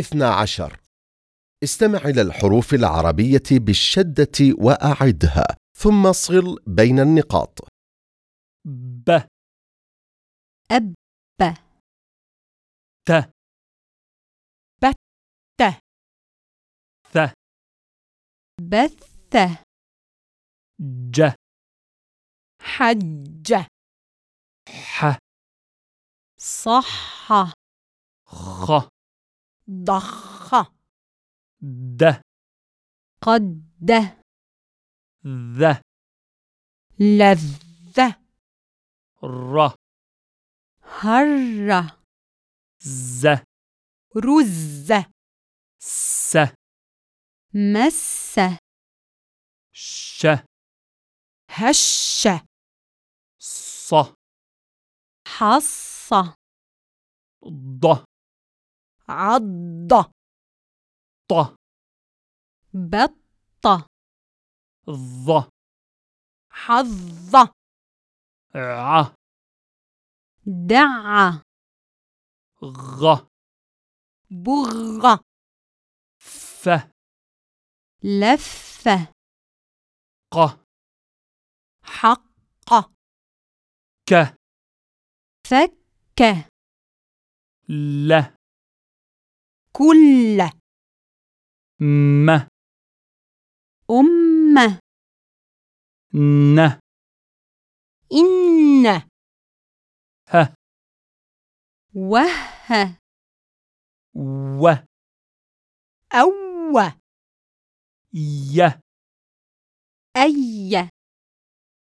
اثنا عشر. استمع إلى الحروف العربية بالشدة وأعدها ثم صل بين النقاط. ب. أب. ت. ت. ث. بث ج. حج. ح. صح. خ. ضخ. د. قد. ذ. لذ. ر. هر. ز. رز س. مس. ش. هش. ص. حص. ض. عض ط. بط ظ. حظ ع. دع. غ. بغ. ف. لف. ق. حق. ك. فك. ل. كل. م. أم. ن. إن. ه. وه و. أو. ي. أي.